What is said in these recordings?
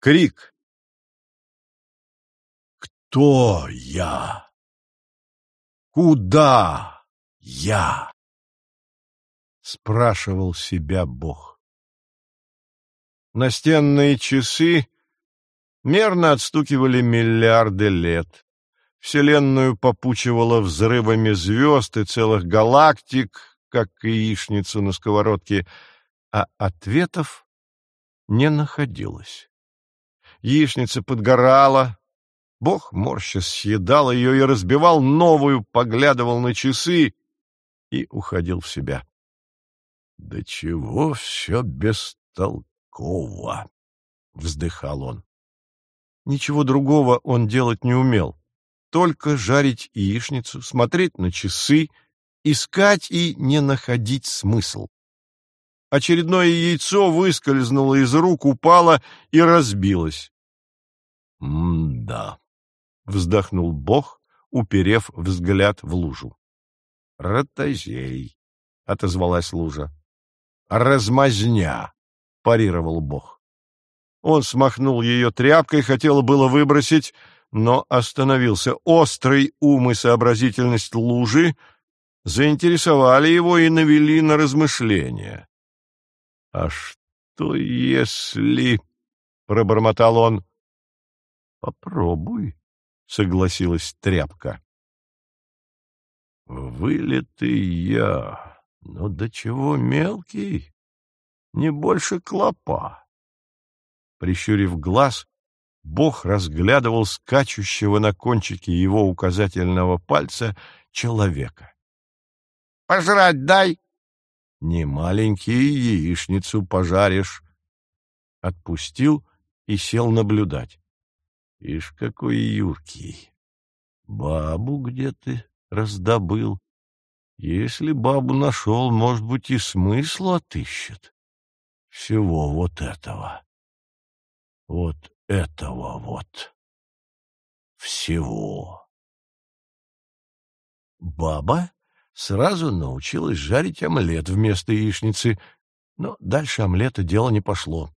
Крик. Кто я? Куда я? Спрашивал себя Бог. Настенные часы мерно отстукивали миллиарды лет. Вселенную попучивало взрывами звезд и целых галактик, как яичницу на сковородке, а ответов не находилось. Яичница подгорала, Бог морща съедал ее и разбивал новую, поглядывал на часы и уходил в себя. «Да чего все бестолково!» — вздыхал он. Ничего другого он делать не умел. Только жарить яичницу, смотреть на часы, искать и не находить смысл. Очередное яйцо выскользнуло из рук, упало и разбилось. «М-да», — вздохнул Бог, уперев взгляд в лужу. «Ротозей», — отозвалась лужа. «Размазня», — парировал Бог. Он смахнул ее тряпкой, хотел было выбросить, но остановился. Острый ум и сообразительность лужи заинтересовали его и навели на размышления. — А что если... — пробормотал он. — Попробуй, — согласилась тряпка. — Вылитый я, но до чего мелкий, не больше клопа. Прищурив глаз, Бог разглядывал скачущего на кончике его указательного пальца человека. — Пожрать дай! — Не маленький яичницу пожаришь. Отпустил и сел наблюдать. — Ишь, какой юркий! Бабу где ты раздобыл? Если бабу нашел, может быть, и смысл отыщет. Всего вот этого. Вот этого вот всего. Баба сразу научилась жарить омлет вместо яичницы, но дальше омлета дело не пошло.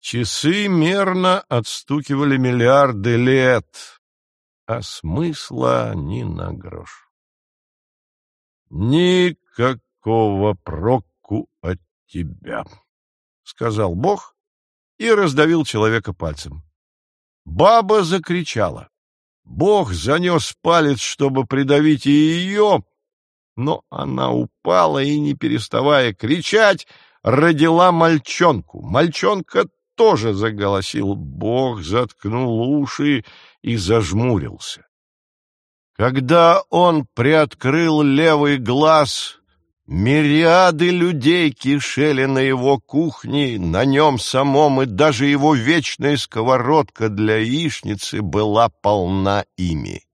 Часы мерно отстукивали миллиарды лет, а смысла ни на грош. «Никакого проку от тебя», — сказал Бог и раздавил человека пальцем. Баба закричала. Бог занес палец, чтобы придавить и ее, но она упала и, не переставая кричать, родила мальчонку. Мальчонка тоже заголосил. Бог заткнул уши и зажмурился. Когда он приоткрыл левый глаз, Мириады людей кишели на его кухне, на нем самом, и даже его вечная сковородка для яичницы была полна ими.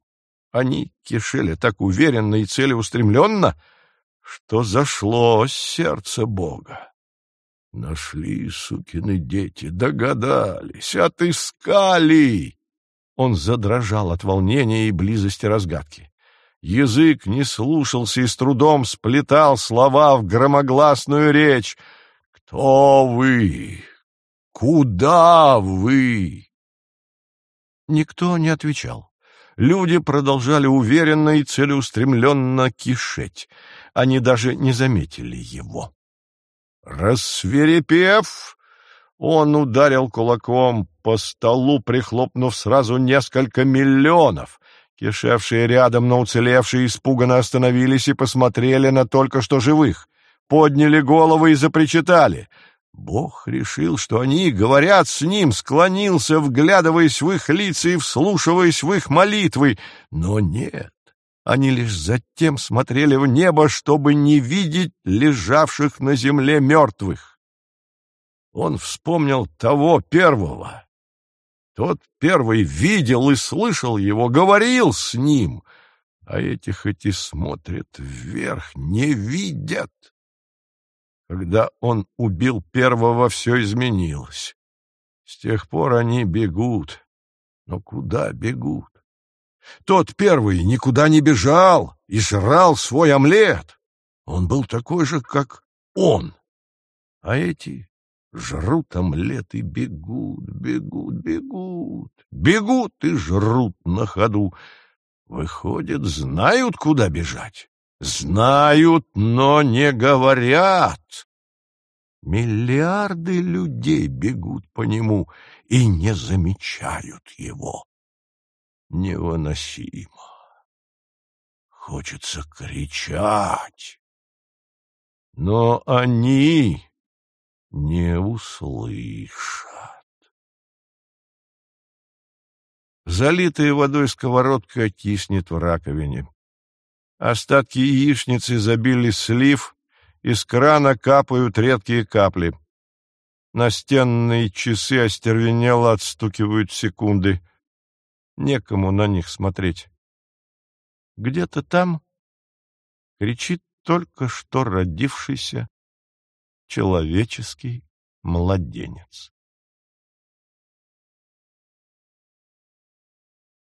Они кишели так уверенно и целеустремленно, что зашло сердце Бога. Нашли, сукины дети, догадались, отыскали. Он задрожал от волнения и близости разгадки. Язык не слушался и с трудом сплетал слова в громогласную речь. «Кто вы? Куда вы?» Никто не отвечал. Люди продолжали уверенно и целеустремленно кишеть. Они даже не заметили его. Рассверепев, он ударил кулаком по столу, прихлопнув сразу несколько миллионов. Кишевшие рядом, но уцелевшие испуганно остановились и посмотрели на только что живых, подняли головы и запричитали. Бог решил, что они говорят с ним, склонился, вглядываясь в их лица и вслушиваясь в их молитвы, но нет. Они лишь затем смотрели в небо, чтобы не видеть лежавших на земле мертвых. Он вспомнил того первого, тот первый видел и слышал его, говорил с ним, а эти хоть и смотрят вверх, не видят. Когда он убил первого, все изменилось. С тех пор они бегут. Но куда бегут? Тот первый никуда не бежал и жрал свой омлет. Он был такой же, как он. А эти жрут омлет и бегут, бегут, бегут, бегут и жрут на ходу. Выходит, знают, куда бежать. Знают, но не говорят. Миллиарды людей бегут по нему и не замечают его. Невыносимо. Хочется кричать. Но они не услышат. Залитая водой сковородка киснет в раковине. Остатки яичницы забили слив, из крана капают редкие капли. Настенные часы остервенело отстукивают секунды. Некому на них смотреть. Где-то там кричит только что родившийся человеческий младенец.